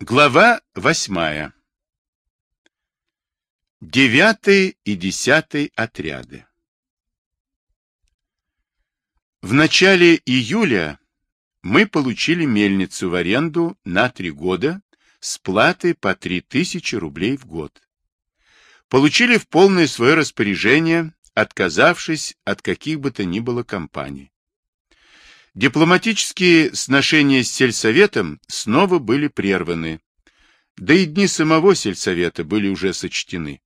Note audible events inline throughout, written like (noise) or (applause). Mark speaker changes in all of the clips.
Speaker 1: Глава восьмая. Девятый и десятый отряды. В начале июля мы получили мельницу в аренду на три года с платой по три тысячи рублей в год. Получили в полное свое распоряжение, отказавшись от каких бы то ни было компаний. Дипломатические сношения с сельсоветом снова были прерваны, да и дни самого сельсовета были уже сочтены.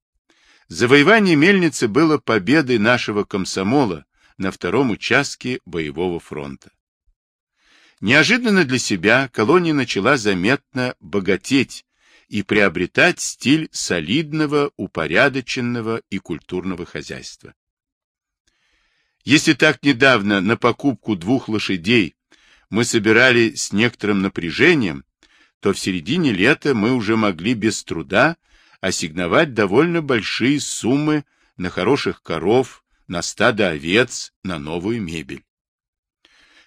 Speaker 1: Завоевание мельницы было победой нашего комсомола на втором участке боевого фронта. Неожиданно для себя колония начала заметно богатеть и приобретать стиль солидного, упорядоченного и культурного хозяйства. Если так недавно на покупку двух лошадей мы собирали с некоторым напряжением, то в середине лета мы уже могли без труда ассигновать довольно большие суммы на хороших коров, на стадо овец, на новую мебель.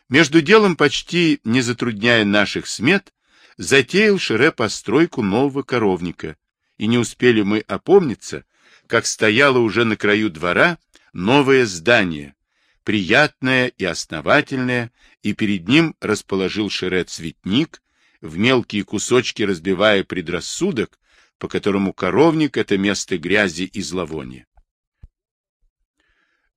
Speaker 1: Между делом, почти не затрудняя наших смет, затеял Шире постройку нового коровника, и не успели мы опомниться, как стояло уже на краю двора новое здание, приятное и основательное, и перед ним расположил Шире цветник, в мелкие кусочки разбивая предрассудок, по которому коровник — это место грязи и зловония.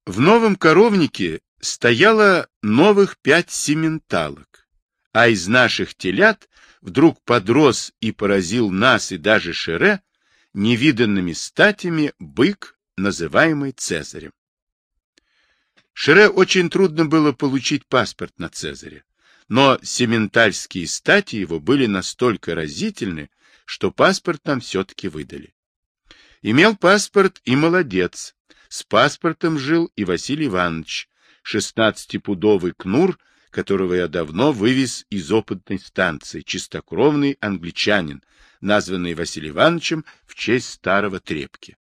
Speaker 1: В новом коровнике стояло новых пять сементалок, а из наших телят вдруг подрос и поразил нас и даже Шире невиданными статями бык, называемый Цезарем. Шире очень трудно было получить паспорт на Цезаря, но сементальские стати его были настолько разительны, что паспорт нам все-таки выдали. Имел паспорт и молодец. С паспортом жил и Василий Иванович, шестнадцатипудовый кнур, которого я давно вывез из опытной станции, чистокровный англичанин, названный Василием Ивановичем в честь старого трепки.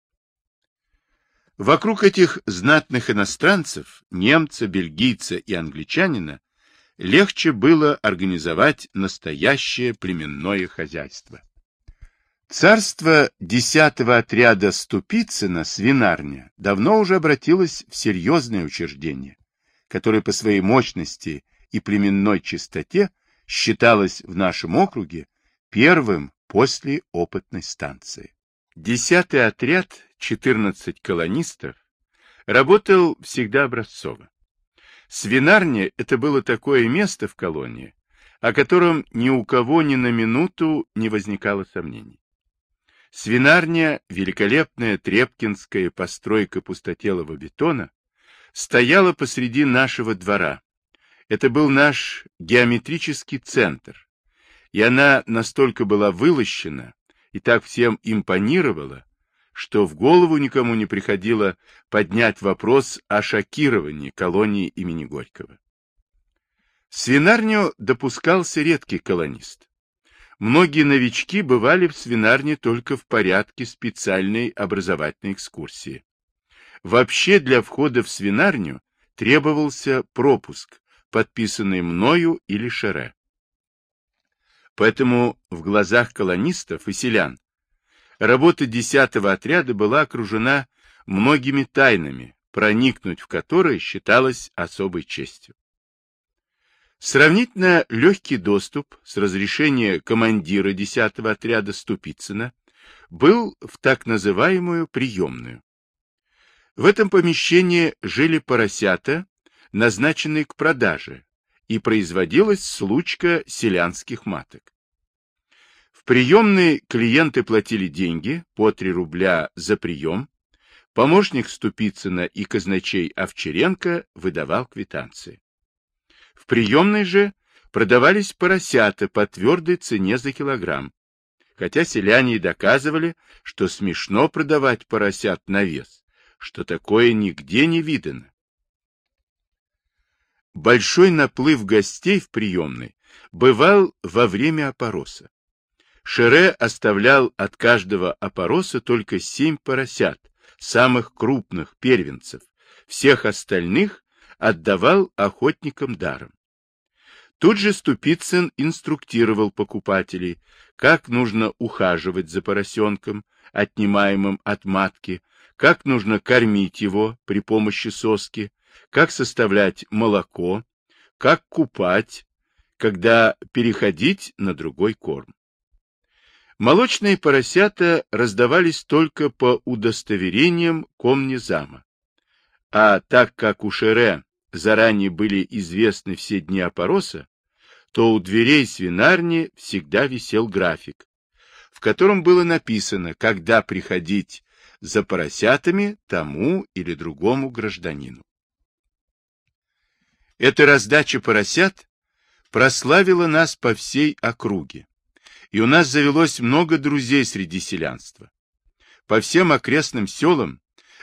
Speaker 1: Вокруг этих знатных иностранцев, немца, бельгийца и англичанина, легче было организовать настоящее племенное хозяйство. Царство десятого отряда Ступицына, свинарня, давно уже обратилось в серьезное учреждение, которое по своей мощности и племенной чистоте считалось в нашем округе первым после опытной станции. Десятый отряд 14 колонистов, работал всегда образцово. Свинарня – это было такое место в колонии, о котором ни у кого ни на минуту не возникало сомнений. Свинарня, великолепная трепкинская постройка пустотелого бетона, стояла посреди нашего двора. Это был наш геометрический центр, и она настолько была вылощена и так всем импонировала, что в голову никому не приходило поднять вопрос о шокировании колонии имени Горького. В свинарню допускался редкий колонист. Многие новички бывали в свинарне только в порядке специальной образовательной экскурсии. Вообще для входа в свинарню требовался пропуск, подписанный мною или Шере. Поэтому в глазах колонистов и селян Работа десятого отряда была окружена многими тайнами, проникнуть в которые считалось особой честью. Сравнительно легкий доступ с разрешения командира десятого отряда Ступицына был в так называемую приемную. В этом помещении жили поросята, назначенные к продаже, и производилась случка селянских маток приемной клиенты платили деньги по 3 рубля за прием, помощник Ступицына и казначей Овчаренко выдавал квитанции. В приемной же продавались поросята по твердой цене за килограмм, хотя селяне и доказывали, что смешно продавать поросят на вес, что такое нигде не видано. Большой наплыв гостей в приемной бывал во время опороса. Шере оставлял от каждого опороса только семь поросят, самых крупных первенцев, всех остальных отдавал охотникам даром. Тут же Ступицын инструктировал покупателей, как нужно ухаживать за поросенком, отнимаемым от матки, как нужно кормить его при помощи соски, как составлять молоко, как купать, когда переходить на другой корм. Молочные поросята раздавались только по удостоверениям комнезама. А так как у Шере заранее были известны все дни опороса, то у дверей свинарни всегда висел график, в котором было написано, когда приходить за поросятами тому или другому гражданину. Эта раздача поросят прославила нас по всей округе, и у нас завелось много друзей среди селянства. По всем окрестным селам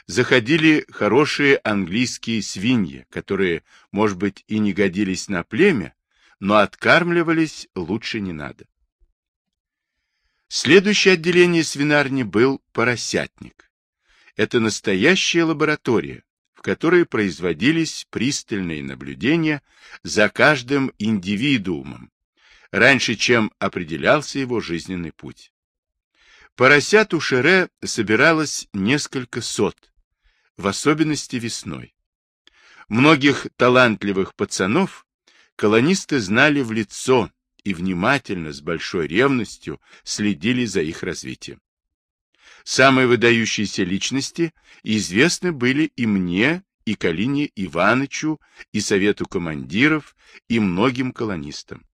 Speaker 1: заходили хорошие английские свиньи, которые, может быть, и не годились на племя, но откармливались лучше не надо. Следующее отделение свинарни был поросятник. Это настоящая лаборатория, в которой производились пристальные наблюдения за каждым индивидуумом, раньше чем определялся его жизненный путь. Поросят у Шере собиралось несколько сот, в особенности весной. Многих талантливых пацанов колонисты знали в лицо и внимательно, с большой ревностью, следили за их развитием. Самые выдающиеся личности известны были и мне, и Калине Иванычу, и Совету командиров, и многим колонистам.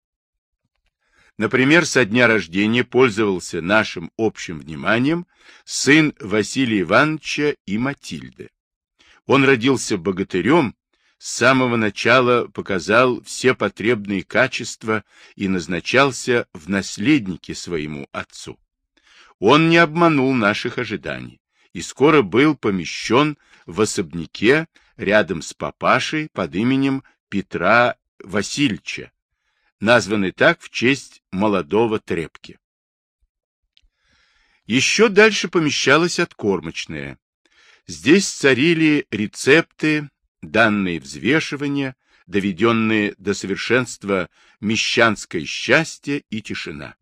Speaker 1: Например, со дня рождения пользовался нашим общим вниманием сын Василия Ивановича и Матильды. Он родился богатырем, с самого начала показал все потребные качества и назначался в наследнике своему отцу. Он не обманул наших ожиданий и скоро был помещен в особняке рядом с папашей под именем Петра Васильевича, названный так в честь молодого трепки. Еще дальше помещалась откормочная. Здесь царили рецепты, данные взвешивания, доведенные до совершенства мещанское счастье и тишина.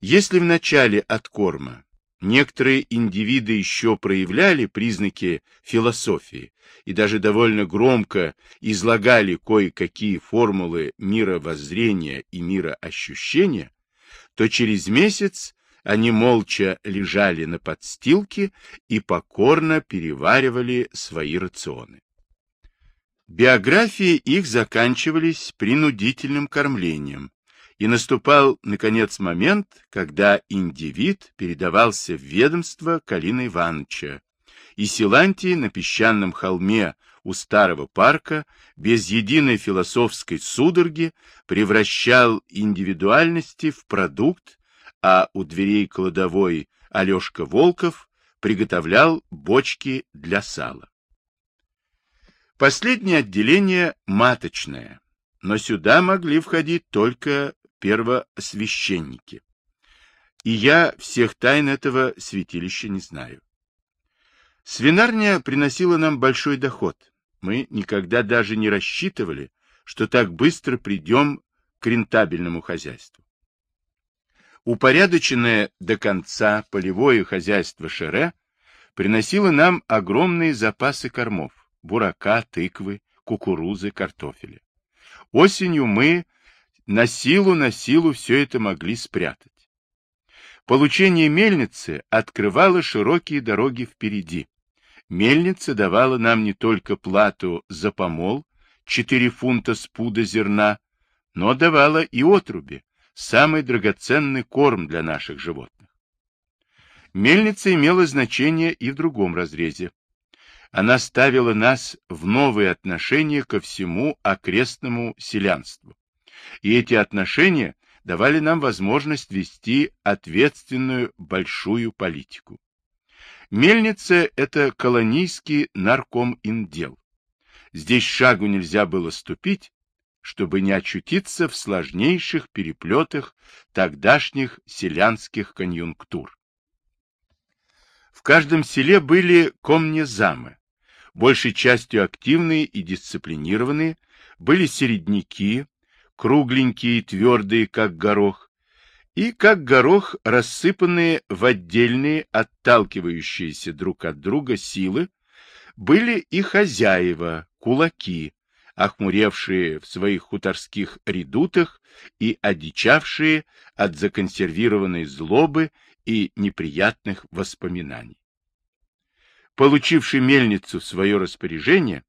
Speaker 1: Если в начале откорма некоторые индивиды еще проявляли признаки философии и даже довольно громко излагали кое-какие формулы мировоззрения и мироощущения, то через месяц они молча лежали на подстилке и покорно переваривали свои рационы. Биографии их заканчивались принудительным кормлением, и наступал, наконец, момент, когда индивид передавался в ведомство Калина Ивановича, и Силантий на песчаном холме у старого парка без единой философской судороги превращал индивидуальности в продукт, а у дверей кладовой Алешка Волков приготовлял бочки для сала. Последнее отделение маточное, но сюда могли входить только первосвященники. И я всех тайн этого святилища не знаю. Свинарня приносила нам большой доход. Мы никогда даже не рассчитывали, что так быстро придем к рентабельному хозяйству. Упорядоченное до конца полевое хозяйство Шере приносило нам огромные запасы кормов – бурака, тыквы, кукурузы, картофеля. Осенью мы на силу на силу все это могли спрятать. Получение мельницы открывало широкие дороги впереди. Мельница давала нам не только плату за помол, 4 фунта с пуда зерна, но давала и отруби, самый драгоценный корм для наших животных. Мельница имела значение и в другом разрезе. Она ставила нас в новые отношения ко всему окрестному селянству и эти отношения давали нам возможность вести ответственную большую политику. Мельница – это колонийский нарком индел. Здесь шагу нельзя было ступить, чтобы не очутиться в сложнейших переплетах тогдашних селянских конъюнктур. В каждом селе были комнезамы, большей частью активные и дисциплинированные, были середняки, кругленькие и твердые, как горох, и как горох рассыпанные в отдельные, отталкивающиеся друг от друга силы, были и хозяева, кулаки, охмуревшие в своих хуторских редутах и одичавшие от законсервированной злобы и неприятных воспоминаний. Получивший мельницу в свое распоряжение,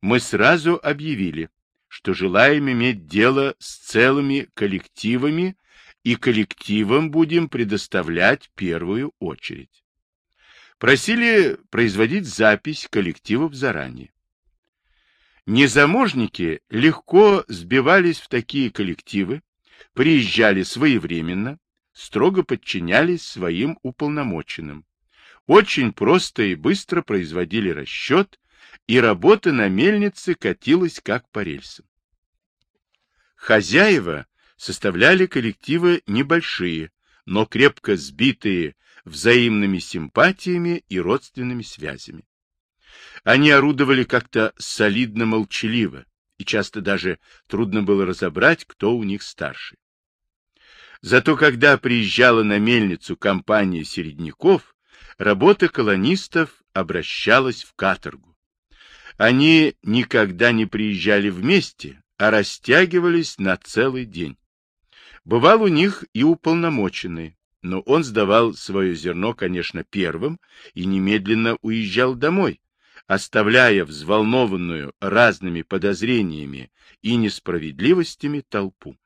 Speaker 1: мы сразу объявили, что желаем иметь дело с целыми коллективами и коллективам будем предоставлять первую очередь. Просили производить запись коллективов заранее. Незаможники легко сбивались в такие коллективы, приезжали своевременно, строго подчинялись своим уполномоченным. Очень просто и быстро производили расчет, и работа на мельнице катилась как по рельсам. Хозяева составляли коллективы небольшие, но крепко сбитые взаимными симпатиями и родственными связями. Они орудовали как-то солидно-молчаливо, и часто даже трудно было разобрать, кто у них старший. Зато когда приезжала на мельницу компания середняков, работа колонистов обращалась в каторгу. Они никогда не приезжали вместе, а растягивались на целый день. Бывал у них и уполномоченный, но он сдавал свое зерно, конечно, первым и немедленно уезжал домой, оставляя взволнованную разными подозрениями и несправедливостями толпу.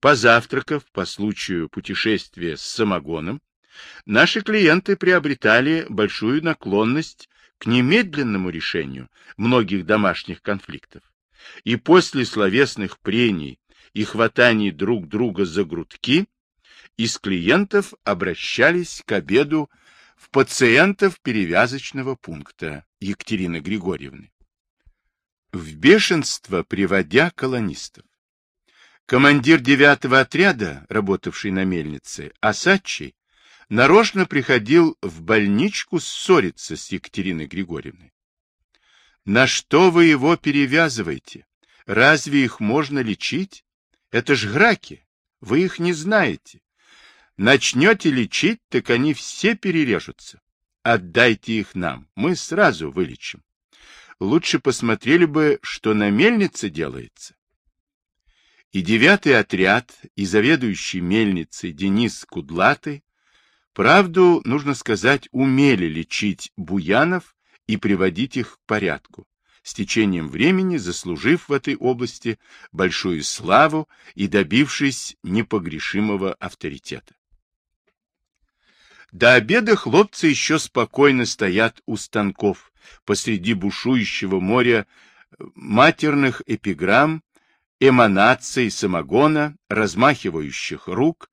Speaker 1: Позавтракав по случаю путешествия с самогоном, наши клиенты приобретали большую наклонность к немедленному решению многих домашних конфликтов. И после словесных прений и хватаний друг друга за грудки из клиентов обращались к обеду в пациентов перевязочного пункта Екатерины Григорьевны. В бешенство приводя колонистов. Командир девятого отряда, работавший на мельнице, Осадчий, нарочно приходил в больничку ссориться с Екатериной Григорьевной. На что вы его перевязываете? Разве их можно лечить? Это ж граки, вы их не знаете. Начнете лечить, так они все перережутся. Отдайте их нам, мы сразу вылечим. Лучше посмотрели бы, что на мельнице делается. И девятый отряд, и заведующий мельницей Денис Кудлатый, правду, нужно сказать, умели лечить буянов и приводить их к порядку, с течением времени заслужив в этой области большую славу и добившись непогрешимого авторитета. До обеда хлопцы еще спокойно стоят у станков посреди бушующего моря матерных эпиграмм, эманаций самогона, размахивающих рук,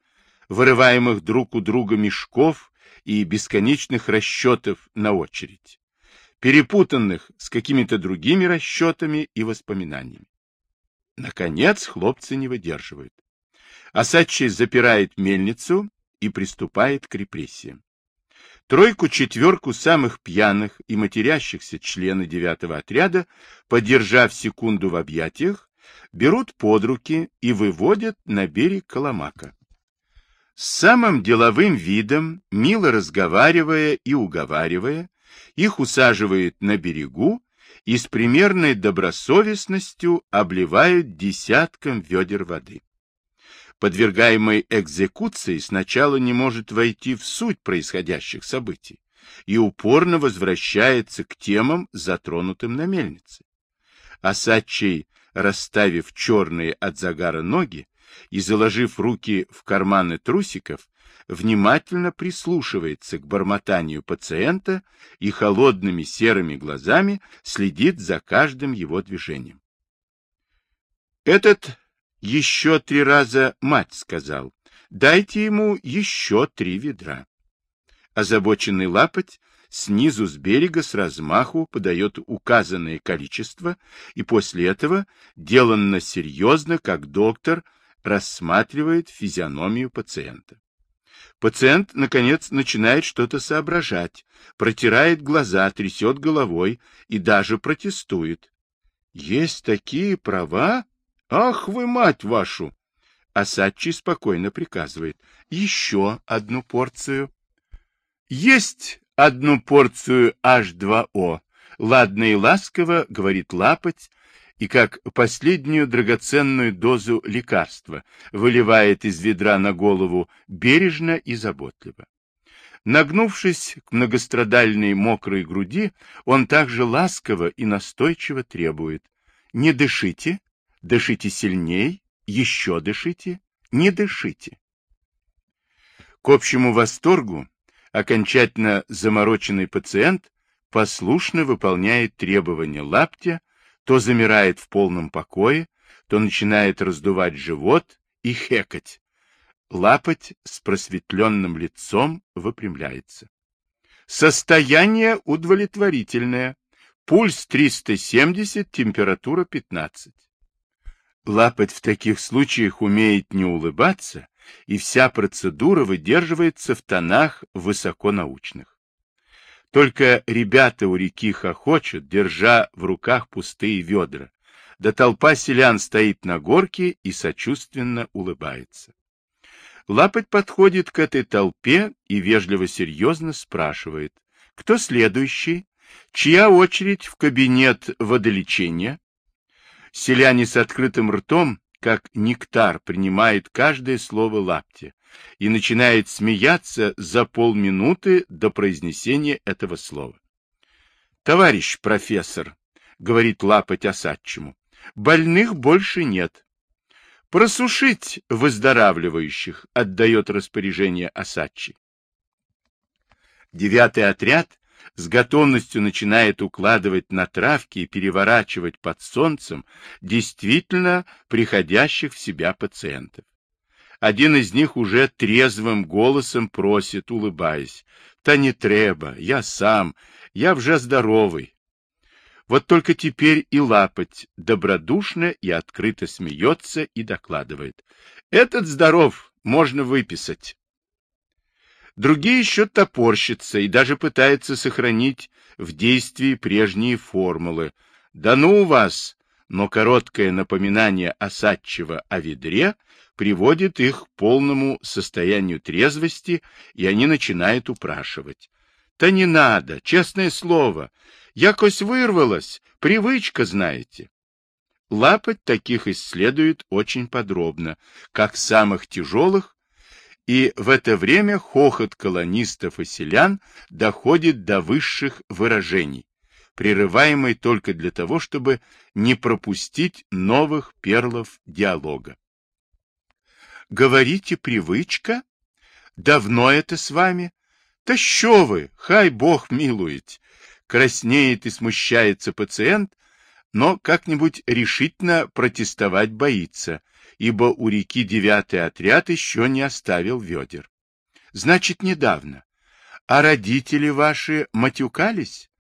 Speaker 1: вырываемых друг у друга мешков и бесконечных расчетов на очередь, перепутанных с какими-то другими расчетами и воспоминаниями. Наконец хлопцы не выдерживают. Осадчий запирает мельницу и приступает к репрессиям. Тройку-четверку самых пьяных и матерящихся члены девятого отряда, подержав секунду в объятиях, берут под руки и выводят на берег Коломака. С самым деловым видом, мило разговаривая и уговаривая, их усаживают на берегу и с примерной добросовестностью обливают десятком ведер воды подвергаемый экзекуции, сначала не может войти в суть происходящих событий и упорно возвращается к темам, затронутым на мельнице. Осадчий, расставив черные от загара ноги и заложив руки в карманы трусиков, внимательно прислушивается к бормотанию пациента и холодными серыми глазами следит за каждым его движением. Этот еще три раза мать сказал, дайте ему еще три ведра. Озабоченный лапоть снизу с берега с размаху подает указанное количество, и после этого, деланно серьезно, как доктор, рассматривает физиономию пациента. Пациент, наконец, начинает что-то соображать, протирает глаза, трясет головой и даже протестует. Есть такие права? Ах вы, мать вашу! Асачи спокойно приказывает. Еще одну порцию. Есть одну порцию H2O. Ладно и ласково, говорит лапоть, и как последнюю драгоценную дозу лекарства выливает из ведра на голову бережно и заботливо. Нагнувшись к многострадальной мокрой груди, он также ласково и настойчиво требует. Не дышите, дышите сильней, еще дышите, не дышите. К общему восторгу окончательно замороченный пациент послушно выполняет требования лаптя, то замирает в полном покое, то начинает раздувать живот и хекать. Лапоть с просветленным лицом выпрямляется. Состояние удовлетворительное. Пульс 370, температура 15. Лапоть в таких случаях умеет не улыбаться, и вся процедура выдерживается в тонах высоконаучных. Только ребята у реки хохочут, держа в руках пустые ведра, да толпа селян стоит на горке и сочувственно улыбается. Лапоть подходит к этой толпе и вежливо-серьезно спрашивает, кто следующий, чья очередь в кабинет водолечения? Селяне с открытым ртом как нектар принимает каждое слово лапти и начинает смеяться за полминуты до произнесения этого слова. «Товарищ профессор», — говорит лапоть осадчему, — «больных больше нет». «Просушить выздоравливающих», — отдает распоряжение осадчий. Девятый отряд с готовностью начинает укладывать на травки и переворачивать под солнцем действительно приходящих в себя пациентов. Один из них уже трезвым голосом просит, улыбаясь, «Та не треба, я сам, я вже здоровый». Вот только теперь и лапоть добродушно и открыто смеется и докладывает. «Этот здоров, можно выписать». Другие еще топорщатся и даже пытаются сохранить в действии прежние формулы. Да ну вас! Но короткое напоминание осадчего о ведре приводит их к полному состоянию трезвости, и они начинают упрашивать. Да не надо, честное слово. Якось вырвалась, привычка, знаете. Лапать таких исследует очень подробно, как самых тяжелых, и в это время хохот колонистов и селян доходит до высших выражений, прерываемый только для того, чтобы не пропустить новых перлов диалога. Говорите, привычка? Давно это с вами? Да що вы, хай Бог милует. Краснеет и смущается пациент, но как-нибудь решительно протестовать боится, ибо у реки девятый отряд еще не оставил ведер. Значит, недавно. А родители ваши матюкались?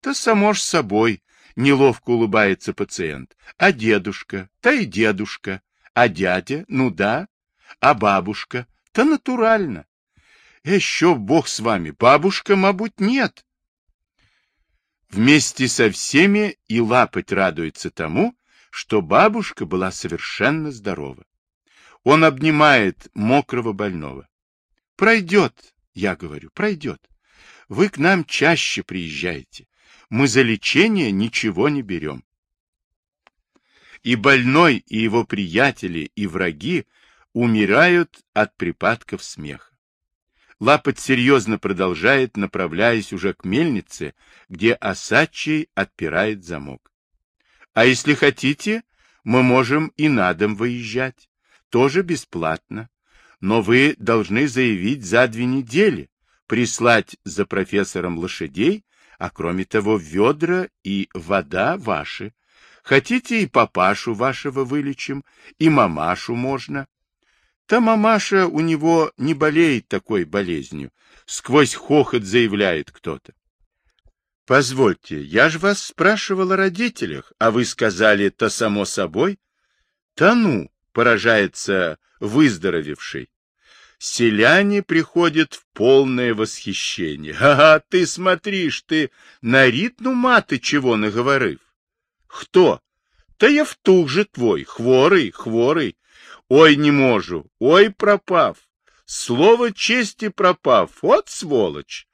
Speaker 1: То само ж собой, неловко улыбается пациент. А дедушка? Та и дедушка. А дядя? Ну да. А бабушка? Та натурально. Еще бог с вами. Бабушка, мабуть, нет. Вместе со всеми и лапоть радуется тому, что бабушка была совершенно здорова. Он обнимает мокрого больного. Пройдет, я говорю, пройдет. Вы к нам чаще приезжаете. Мы за лечение ничего не берем. И больной, и его приятели, и враги умирают от припадков смеха. Лапоть серьезно продолжает, направляясь уже к мельнице, где Осадчий отпирает замок. А если хотите, мы можем и на дом выезжать. Тоже бесплатно. Но вы должны заявить за две недели, прислать за профессором лошадей, а кроме того ведра и вода ваши. Хотите и папашу вашего вылечим, и мамашу можно. Та мамаша у него не болеет такой болезнью, сквозь хохот заявляет кто-то. — Позвольте, я же вас спрашивал о родителях, а вы сказали, то само собой. — Да ну, — поражается выздоровевший. Селяне приходят в полное восхищение. (laughs) Ага, ты смотришь, ты на ритну маты чего наговорив. Кто? Та Євтух же твой, хворий, хворий. Ой, не можу, ой, пропав. Слово честі пропав, от сволоч.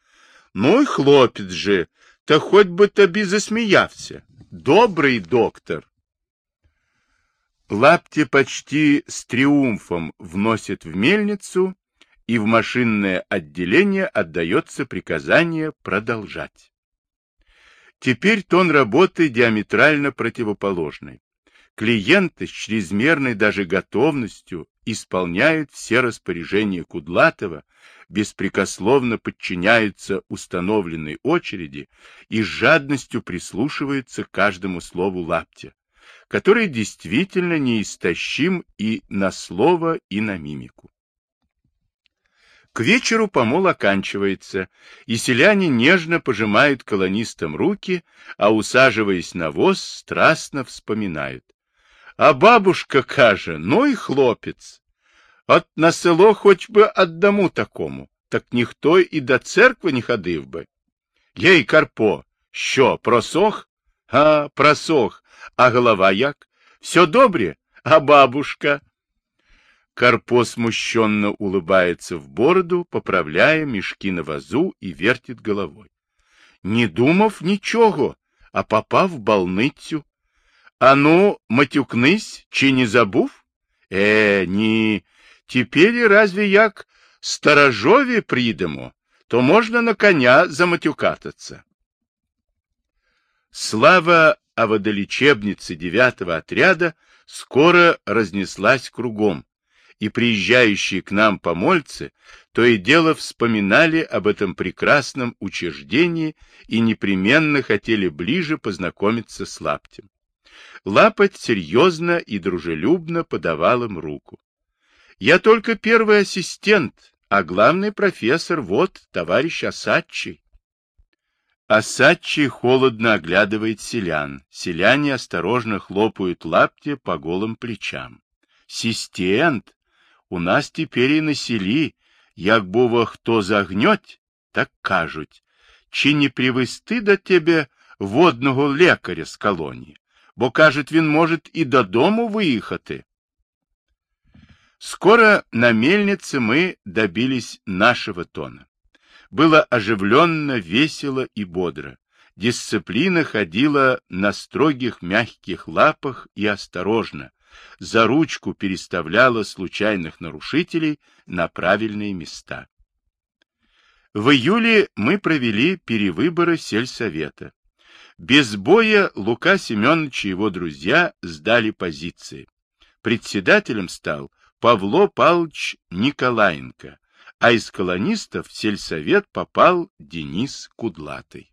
Speaker 1: Ну й хлопець же, та хоть би тобі засміявся. Добрый доктор. Лапти почти с триумфом вносит в мельницу, и в машинное отделение отдается приказание продолжать. Теперь тон работы диаметрально противоположный. Клиенты с чрезмерной даже готовностью исполняют все распоряжения Кудлатова, беспрекословно подчиняются установленной очереди и с жадностью прислушиваются к каждому слову лаптя, который действительно неистощим и на слово, и на мимику. К вечеру помол оканчивается, и селяне нежно пожимают колонистам руки, а, усаживаясь на воз, страстно вспоминают. А бабушка каже, ну і хлопець. От на село хоч би одному такому, так ніхто і до церкви не ходив би. Єй, Карпо, що, просох? А, просох. А голова як? Все добре? А бабушка? Карпо смущенно улыбается в бороду, поправляя мешки на вазу и вертит головой. Не думав нічого, а попав в балницю. А ну, матюкнись, чи не забув? Е, ні. Тепер разве як сторожові прийдемо, то можна на коня заматюкататься. Слава о водолечебнице девятого отряда скоро разнеслась кругом, и приезжающие к нам помольцы то и дело вспоминали об этом прекрасном учреждении и непременно хотели ближе познакомиться с Лаптем. Лапоть серьезно и дружелюбно подавал им руку. Я только первый ассистент, а главный профессор вот товарищ Осадчий. Осадчий холодно оглядывает селян. Селяне осторожно хлопают лапти по голым плечам. Систент, у нас теперь и на селі, як бува хто загньоть, так кажуть, чи не привести до тебе водного лекаря з колонії, бо, кажуть, він може і додому виїхати. Скоро на мельнице мы добились нашего тона. Было оживленно, весело и бодро. Дисциплина ходила на строгих мягких лапах и осторожно, за ручку переставляла случайных нарушителей на правильные места. В июле мы провели перевыборы сельсовета. Без боя Лука Семенович и его друзья сдали позиции. Председателем стал Павло Павлович Николаенко, а из колонистов в сельсовет попал Денис Кудлатый.